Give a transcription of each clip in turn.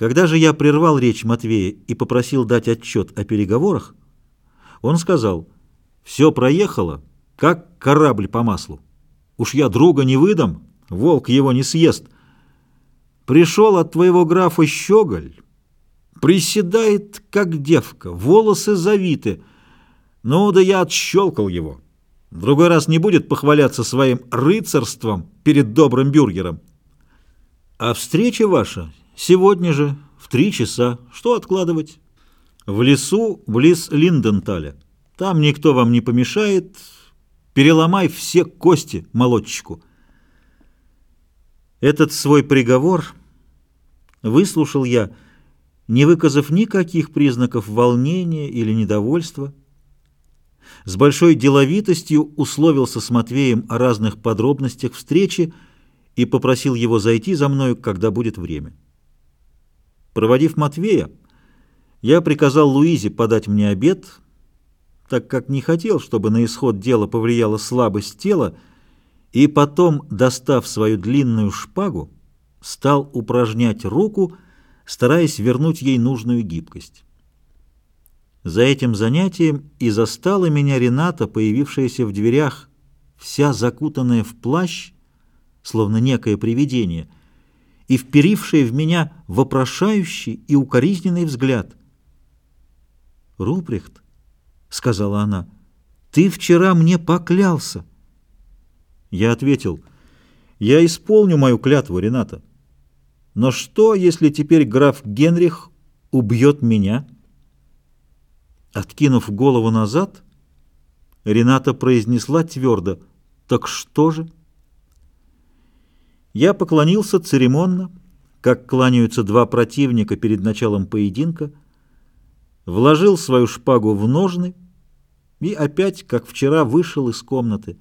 Когда же я прервал речь Матвея и попросил дать отчет о переговорах, он сказал, «Все проехало, как корабль по маслу. Уж я друга не выдам, волк его не съест. Пришел от твоего графа щеголь, приседает, как девка, волосы завиты. Ну да я отщелкал его. В другой раз не будет похваляться своим рыцарством перед добрым бюргером. А встреча ваша сегодня же в три часа. Что откладывать? В лесу близ Линденталя. Там никто вам не помешает. Переломай все кости молодчику. Этот свой приговор выслушал я, не выказав никаких признаков волнения или недовольства, с большой деловитостью условился с Матвеем о разных подробностях встречи и попросил его зайти за мною, когда будет время. Проводив Матвея, я приказал Луизе подать мне обед, так как не хотел, чтобы на исход дела повлияла слабость тела, и потом, достав свою длинную шпагу, стал упражнять руку, стараясь вернуть ей нужную гибкость. За этим занятием и застала меня Рената, появившаяся в дверях, вся закутанная в плащ, словно некое привидение, и вперившая в меня вопрошающий и укоризненный взгляд. «Руприхт», — сказала она, — «ты вчера мне поклялся». Я ответил, «Я исполню мою клятву, Рената. Но что, если теперь граф Генрих убьет меня?» Откинув голову назад, Рената произнесла твердо, «Так что же?» Я поклонился церемонно, как кланяются два противника перед началом поединка, вложил свою шпагу в ножны и опять, как вчера, вышел из комнаты,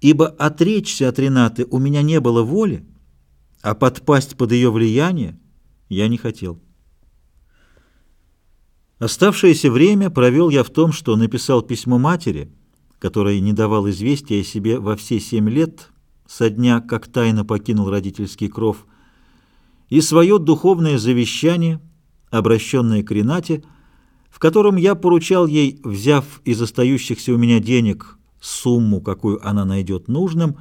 ибо отречься от Ренаты у меня не было воли, а подпасть под ее влияние я не хотел. Оставшееся время провел я в том, что написал письмо матери, которая не давал известия о себе во все семь лет, со дня, как тайно покинул родительский кров, и свое духовное завещание, обращенное к Ренате, в котором я поручал ей, взяв из остающихся у меня денег сумму, какую она найдет нужным,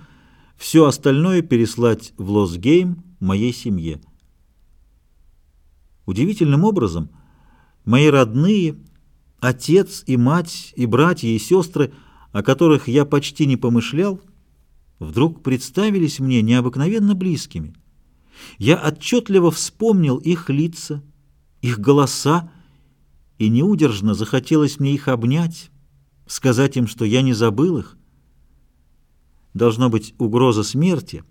все остальное переслать в Лосгейм моей семье. Удивительным образом – Мои родные, отец и мать, и братья, и сестры, о которых я почти не помышлял, вдруг представились мне необыкновенно близкими. Я отчетливо вспомнил их лица, их голоса, и неудержно захотелось мне их обнять, сказать им, что я не забыл их. Должно быть, угроза смерти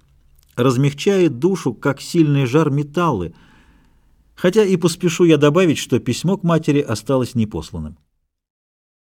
размягчает душу, как сильный жар металлы — Хотя и поспешу я добавить, что письмо к матери осталось непосланным.